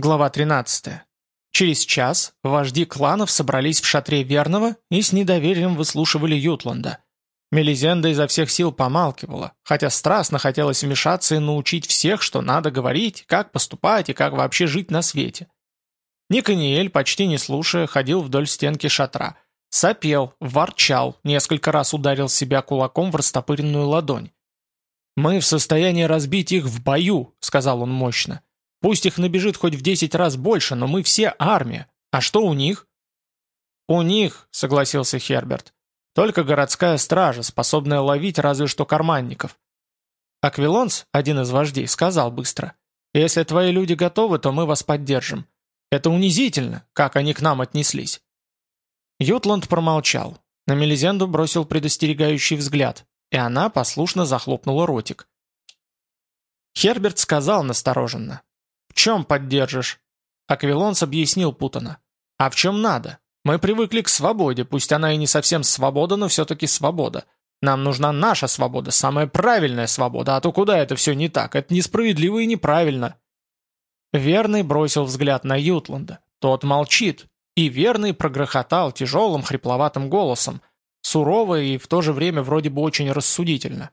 Глава 13. Через час вожди кланов собрались в шатре Верного и с недоверием выслушивали Ютланда. Мелизенда изо всех сил помалкивала, хотя страстно хотелось вмешаться и научить всех, что надо говорить, как поступать и как вообще жить на свете. Никаниэль, почти не слушая, ходил вдоль стенки шатра. Сопел, ворчал, несколько раз ударил себя кулаком в растопыренную ладонь. «Мы в состоянии разбить их в бою», — сказал он мощно. «Пусть их набежит хоть в десять раз больше, но мы все армия. А что у них?» «У них», — согласился Херберт, — «только городская стража, способная ловить разве что карманников». Аквилонс, один из вождей, сказал быстро, «Если твои люди готовы, то мы вас поддержим. Это унизительно, как они к нам отнеслись». Ютланд промолчал. На Мелизенду бросил предостерегающий взгляд, и она послушно захлопнула ротик. Херберт сказал настороженно. «В чем поддержишь?» Аквилонс объяснил путано. «А в чем надо? Мы привыкли к свободе, пусть она и не совсем свобода, но все-таки свобода. Нам нужна наша свобода, самая правильная свобода, а то куда это все не так? Это несправедливо и неправильно». Верный бросил взгляд на Ютланда. Тот молчит. И Верный прогрохотал тяжелым хрипловатым голосом, сурово и в то же время вроде бы очень рассудительно.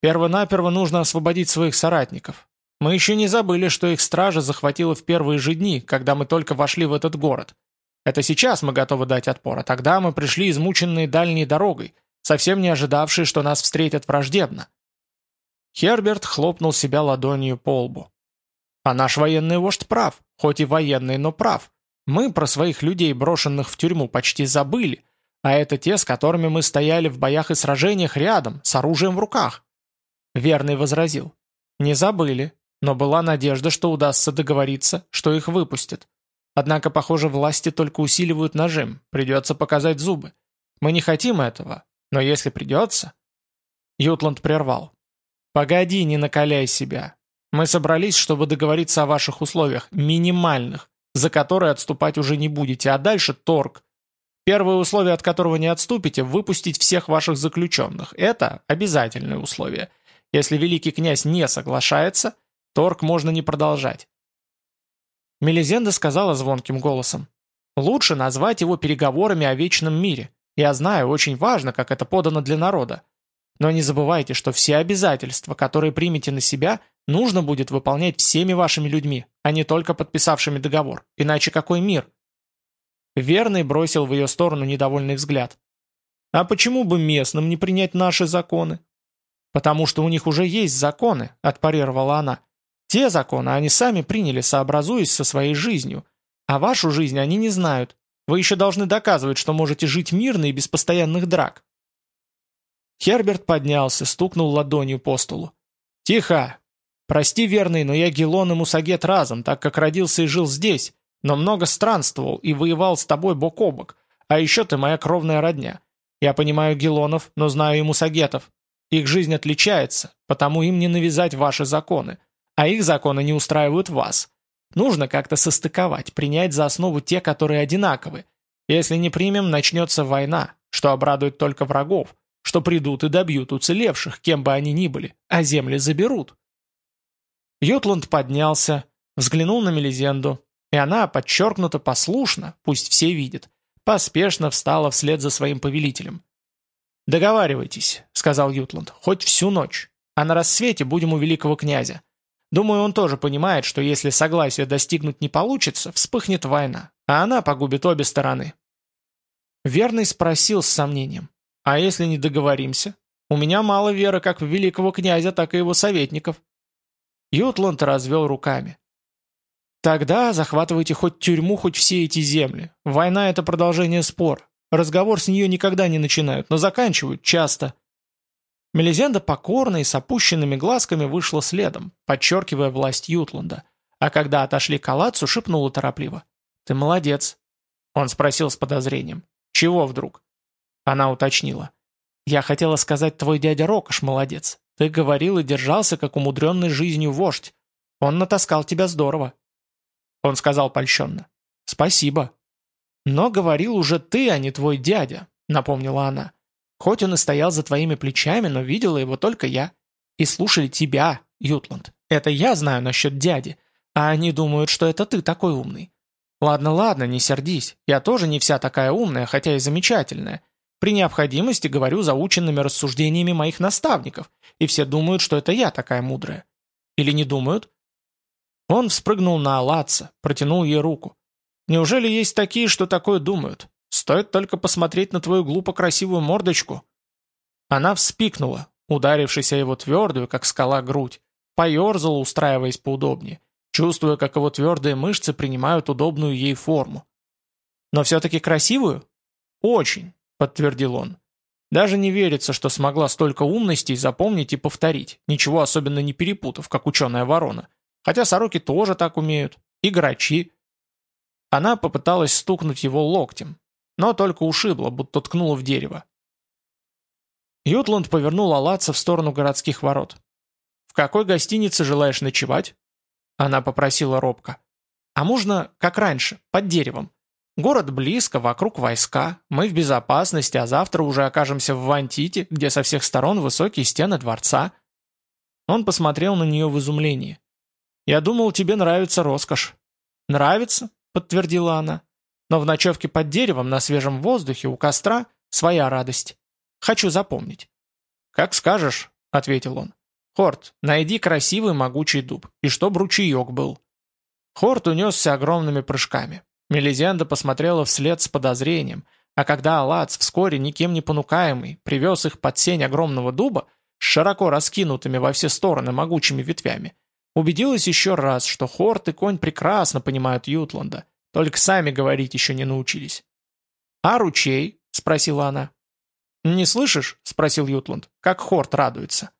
Первонаперво нужно освободить своих соратников. Мы еще не забыли, что их стража захватила в первые же дни, когда мы только вошли в этот город. Это сейчас мы готовы дать отпор, а тогда мы пришли измученные дальней дорогой, совсем не ожидавшие, что нас встретят враждебно. Херберт хлопнул себя ладонью по лбу. А наш военный вождь прав, хоть и военный, но прав. Мы про своих людей, брошенных в тюрьму, почти забыли, а это те, с которыми мы стояли в боях и сражениях рядом, с оружием в руках. Верный возразил. Не забыли, но была надежда, что удастся договориться, что их выпустят. Однако, похоже, власти только усиливают нажим, придется показать зубы. Мы не хотим этого, но если придется... Ютланд прервал. «Погоди, не накаляй себя. Мы собрались, чтобы договориться о ваших условиях, минимальных, за которые отступать уже не будете, а дальше торг. Первое условие, от которого не отступите, выпустить всех ваших заключенных. Это обязательное условие. Если великий князь не соглашается, торг можно не продолжать. Мелизенда сказала звонким голосом. «Лучше назвать его переговорами о вечном мире. Я знаю, очень важно, как это подано для народа. Но не забывайте, что все обязательства, которые примете на себя, нужно будет выполнять всеми вашими людьми, а не только подписавшими договор. Иначе какой мир? Верный бросил в ее сторону недовольный взгляд. А почему бы местным не принять наши законы? Потому что у них уже есть законы, отпарировала она. Те законы они сами приняли, сообразуясь со своей жизнью. А вашу жизнь они не знают. Вы еще должны доказывать, что можете жить мирно и без постоянных драк. Херберт поднялся, стукнул ладонью по столу. «Тихо! Прости, верный, но я Гелон и Мусагет разом, так как родился и жил здесь, но много странствовал и воевал с тобой бок о бок. А еще ты моя кровная родня. Я понимаю Гелонов, но знаю и Мусагетов. Их жизнь отличается, потому им не навязать ваши законы. А их законы не устраивают вас. Нужно как-то состыковать, принять за основу те, которые одинаковы. Если не примем, начнется война, что обрадует только врагов, что придут и добьют уцелевших, кем бы они ни были, а земли заберут. Ютланд поднялся, взглянул на Мелизенду, и она, подчеркнуто послушно, пусть все видят, поспешно встала вслед за своим повелителем. «Договаривайтесь», — сказал Ютланд, — «хоть всю ночь, а на рассвете будем у великого князя. Думаю, он тоже понимает, что если согласия достигнуть не получится, вспыхнет война, а она погубит обе стороны». Верный спросил с сомнением. А если не договоримся? У меня мало веры как в великого князя, так и его советников. Ютланд развел руками. Тогда захватывайте хоть тюрьму, хоть все эти земли. Война — это продолжение спор. Разговор с нее никогда не начинают, но заканчивают часто. Мелизенда покорно и с опущенными глазками вышла следом, подчеркивая власть Ютланда. А когда отошли к Алацу, шепнула торопливо. «Ты молодец». Он спросил с подозрением. «Чего вдруг?» Она уточнила. «Я хотела сказать, твой дядя Рокош молодец. Ты говорил и держался, как умудренный жизнью вождь. Он натаскал тебя здорово». Он сказал польщенно. «Спасибо». «Но говорил уже ты, а не твой дядя», — напомнила она. «Хоть он и стоял за твоими плечами, но видела его только я. И слушали тебя, Ютланд. Это я знаю насчет дяди. А они думают, что это ты такой умный. Ладно, ладно, не сердись. Я тоже не вся такая умная, хотя и замечательная. При необходимости говорю заученными рассуждениями моих наставников, и все думают, что это я такая мудрая. Или не думают? Он вспрыгнул на Алатса, протянул ей руку. Неужели есть такие, что такое думают? Стоит только посмотреть на твою глупо-красивую мордочку. Она вспикнула, ударившись о его твердую, как скала, грудь, поерзала, устраиваясь поудобнее, чувствуя, как его твердые мышцы принимают удобную ей форму. «Но все-таки красивую?» «Очень», — подтвердил он. «Даже не верится, что смогла столько умностей запомнить и повторить, ничего особенно не перепутав, как ученая ворона. Хотя сороки тоже так умеют. И грачи». Она попыталась стукнуть его локтем, но только ушибла, будто ткнула в дерево. Ютланд повернул Алатса в сторону городских ворот. «В какой гостинице желаешь ночевать?» Она попросила робко. «А можно, как раньше, под деревом? Город близко, вокруг войска, мы в безопасности, а завтра уже окажемся в Вантите, где со всех сторон высокие стены дворца». Он посмотрел на нее в изумлении. «Я думал, тебе нравится роскошь». «Нравится?» — подтвердила она. «Но в ночевке под деревом, на свежем воздухе, у костра, своя радость. Хочу запомнить». «Как скажешь», — ответил он. «Хорт, найди красивый могучий дуб, и чтоб ручеек был». Хорт унесся огромными прыжками. Мелизенда посмотрела вслед с подозрением, а когда Алац, вскоре никем не понукаемый, привез их под сень огромного дуба с широко раскинутыми во все стороны могучими ветвями, убедилась еще раз, что Хорт и конь прекрасно понимают Ютланда, только сами говорить еще не научились. «А ручей?» — спросила она. «Не слышишь?» — спросил Ютланд. «Как Хорт радуется».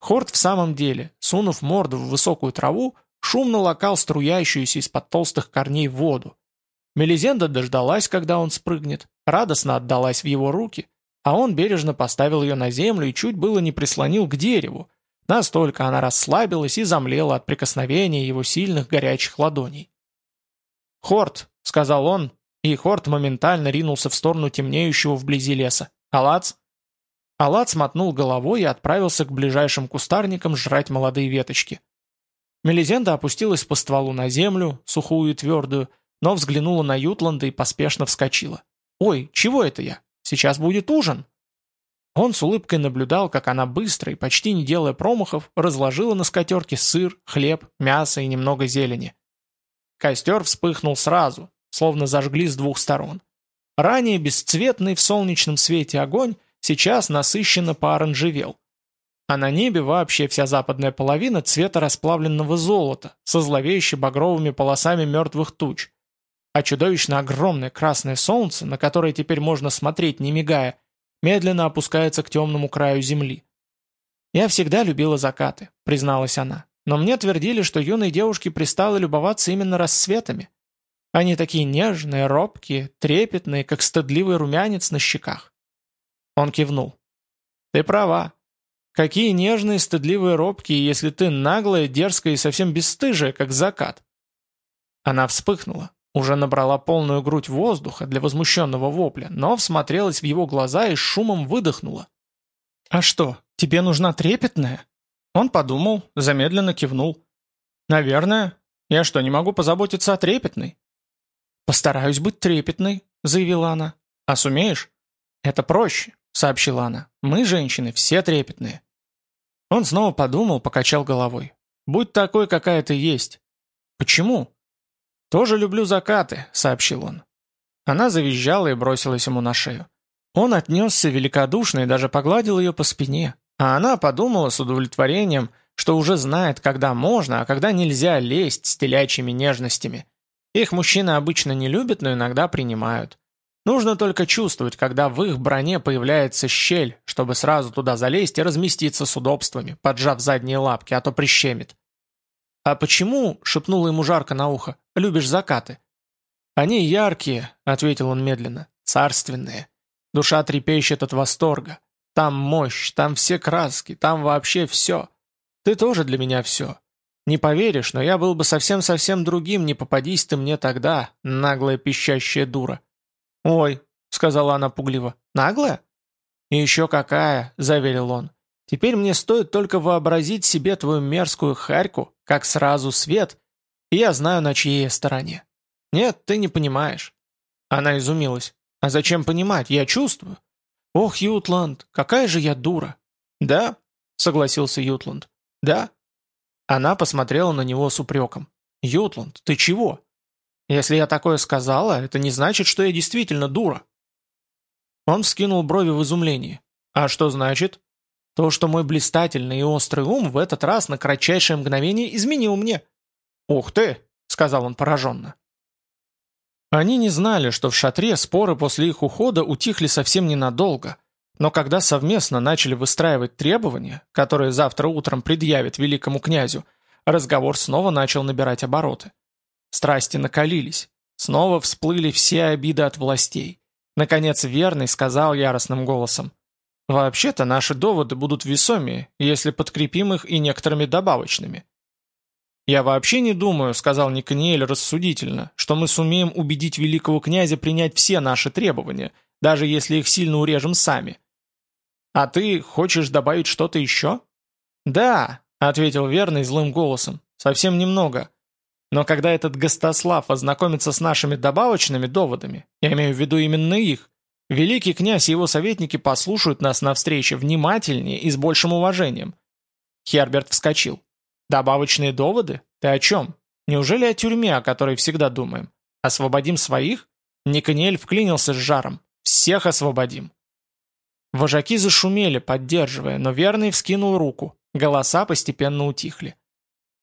Хорт в самом деле, сунув морду в высокую траву, шумно лакал струящуюся из-под толстых корней воду. Мелизенда дождалась, когда он спрыгнет, радостно отдалась в его руки, а он бережно поставил ее на землю и чуть было не прислонил к дереву. Настолько она расслабилась и замлела от прикосновения его сильных горячих ладоней. «Хорт», — сказал он, и Хорт моментально ринулся в сторону темнеющего вблизи леса. «Алац?» Алац мотнул головой и отправился к ближайшим кустарникам жрать молодые веточки. Мелизенда опустилась по стволу на землю, сухую и твердую, но взглянула на Ютланда и поспешно вскочила. «Ой, чего это я? Сейчас будет ужин!» Он с улыбкой наблюдал, как она быстро и почти не делая промахов разложила на скатерке сыр, хлеб, мясо и немного зелени. Костер вспыхнул сразу, словно зажгли с двух сторон. Ранее бесцветный в солнечном свете огонь сейчас насыщенно пооранжевел. А на небе вообще вся западная половина цвета расплавленного золота со зловеще багровыми полосами мертвых туч. А чудовищно огромное красное солнце, на которое теперь можно смотреть не мигая, медленно опускается к темному краю земли. «Я всегда любила закаты», — призналась она. «Но мне твердили, что юной девушке пристало любоваться именно рассветами. Они такие нежные, робкие, трепетные, как стыдливый румянец на щеках. Он кивнул. Ты права. Какие нежные, стыдливые, робкие, если ты наглая, дерзкая и совсем бесстыжая, как закат. Она вспыхнула, уже набрала полную грудь воздуха для возмущенного вопля, но всмотрелась в его глаза и шумом выдохнула. «А что, тебе нужна трепетная?» Он подумал, замедленно кивнул. «Наверное. Я что, не могу позаботиться о трепетной?» «Постараюсь быть трепетной», — заявила она. «А сумеешь?» «Это проще», — сообщила она. «Мы, женщины, все трепетные». Он снова подумал, покачал головой. «Будь такой, какая ты есть». «Почему?» «Тоже люблю закаты», — сообщил он. Она завизжала и бросилась ему на шею. Он отнесся великодушно и даже погладил ее по спине, а она подумала с удовлетворением, что уже знает, когда можно, а когда нельзя лезть с телячьими нежностями, их мужчины обычно не любят, но иногда принимают. Нужно только чувствовать, когда в их броне появляется щель, чтобы сразу туда залезть и разместиться с удобствами, поджав задние лапки, а то прищемит. «А почему, — шепнула ему жарко на ухо, — любишь закаты?» «Они яркие», — ответил он медленно, — «царственные. Душа трепещет от восторга. Там мощь, там все краски, там вообще все. Ты тоже для меня все. Не поверишь, но я был бы совсем-совсем другим, не попадись ты мне тогда, наглая пищащая дура». «Ой», — сказала она пугливо, — «наглая?» «И еще какая», — заверил он. «Теперь мне стоит только вообразить себе твою мерзкую харьку, как сразу свет, и я знаю, на чьей стороне. Нет, ты не понимаешь. Она изумилась. А зачем понимать? Я чувствую. Ох, Ютланд, какая же я дура. Да, согласился Ютланд. Да. Она посмотрела на него с упреком. Ютланд, ты чего? Если я такое сказала, это не значит, что я действительно дура. Он вскинул брови в изумлении. А что значит? То, что мой блистательный и острый ум в этот раз на кратчайшее мгновение изменил мне. «Ух ты!» — сказал он пораженно. Они не знали, что в шатре споры после их ухода утихли совсем ненадолго, но когда совместно начали выстраивать требования, которые завтра утром предъявят великому князю, разговор снова начал набирать обороты. Страсти накалились, снова всплыли все обиды от властей. Наконец верный сказал яростным голосом, «Вообще-то наши доводы будут весомее, если подкрепим их и некоторыми добавочными. «Я вообще не думаю», — сказал Никаниэль рассудительно, «что мы сумеем убедить великого князя принять все наши требования, даже если их сильно урежем сами». «А ты хочешь добавить что-то еще?» «Да», — ответил верный злым голосом, — «совсем немного. Но когда этот Гостослав ознакомится с нашими добавочными доводами, я имею в виду именно их, великий князь и его советники послушают нас на встрече внимательнее и с большим уважением». Херберт вскочил. Добавочные доводы? Ты о чем? Неужели о тюрьме, о которой всегда думаем? Освободим своих? Никаниэль вклинился с жаром. Всех освободим. Вожаки зашумели, поддерживая, но верный вскинул руку. Голоса постепенно утихли.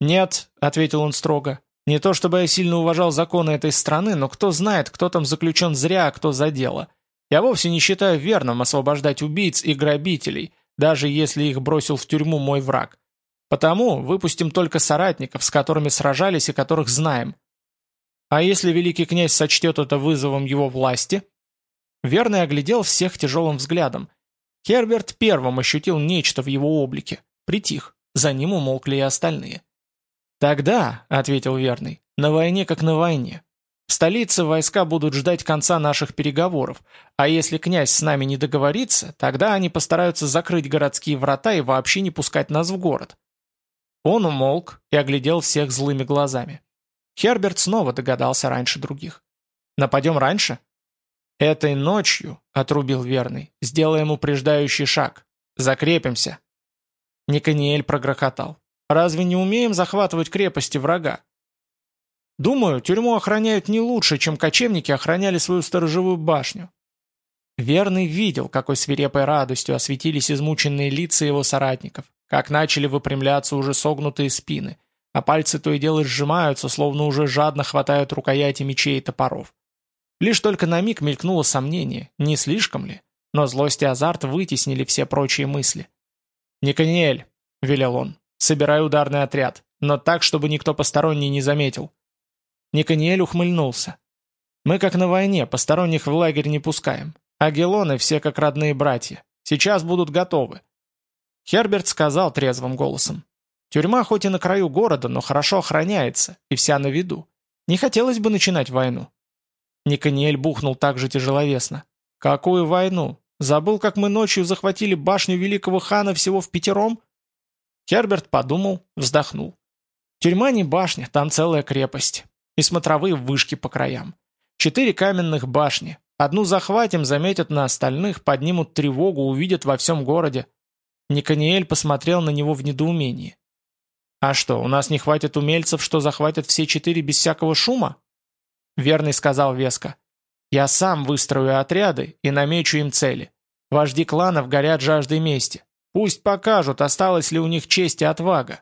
«Нет», — ответил он строго, — «не то чтобы я сильно уважал законы этой страны, но кто знает, кто там заключен зря, а кто за дело. Я вовсе не считаю верным освобождать убийц и грабителей, даже если их бросил в тюрьму мой враг. Потому выпустим только соратников, с которыми сражались и которых знаем. А если великий князь сочтет это вызовом его власти? Верный оглядел всех тяжелым взглядом. Херберт первым ощутил нечто в его облике. Притих. За ним умолкли и остальные. «Тогда», — ответил Верный, — «на войне как на войне. В столице войска будут ждать конца наших переговоров, а если князь с нами не договорится, тогда они постараются закрыть городские врата и вообще не пускать нас в город. Он умолк и оглядел всех злыми глазами. Херберт снова догадался раньше других. «Нападем раньше?» «Этой ночью», — отрубил верный, — «сделаем упреждающий шаг. Закрепимся». Никаниэль прогрохотал. «Разве не умеем захватывать крепости врага?» «Думаю, тюрьму охраняют не лучше, чем кочевники охраняли свою сторожевую башню». Верный видел, какой свирепой радостью осветились измученные лица его соратников как начали выпрямляться уже согнутые спины, а пальцы то и дело сжимаются, словно уже жадно хватают рукояти мечей и топоров. Лишь только на миг мелькнуло сомнение, не слишком ли, но злость и азарт вытеснили все прочие мысли. «Никаниэль», — велел он, — «собирай ударный отряд, но так, чтобы никто посторонний не заметил». Никаниэль ухмыльнулся. «Мы как на войне, посторонних в лагерь не пускаем. А гелоны все как родные братья. Сейчас будут готовы. Херберт сказал трезвым голосом. «Тюрьма хоть и на краю города, но хорошо охраняется, и вся на виду. Не хотелось бы начинать войну». Никаниэль бухнул так же тяжеловесно. «Какую войну? Забыл, как мы ночью захватили башню великого хана всего в пятером?» Херберт подумал, вздохнул. «Тюрьма не башня, там целая крепость. И смотровые вышки по краям. Четыре каменных башни. Одну захватим, заметят на остальных, поднимут тревогу, увидят во всем городе. Никаниэль посмотрел на него в недоумении. «А что, у нас не хватит умельцев, что захватят все четыре без всякого шума?» Верный сказал веско. «Я сам выстрою отряды и намечу им цели. Вожди кланов горят жаждой мести. Пусть покажут, осталась ли у них честь и отвага.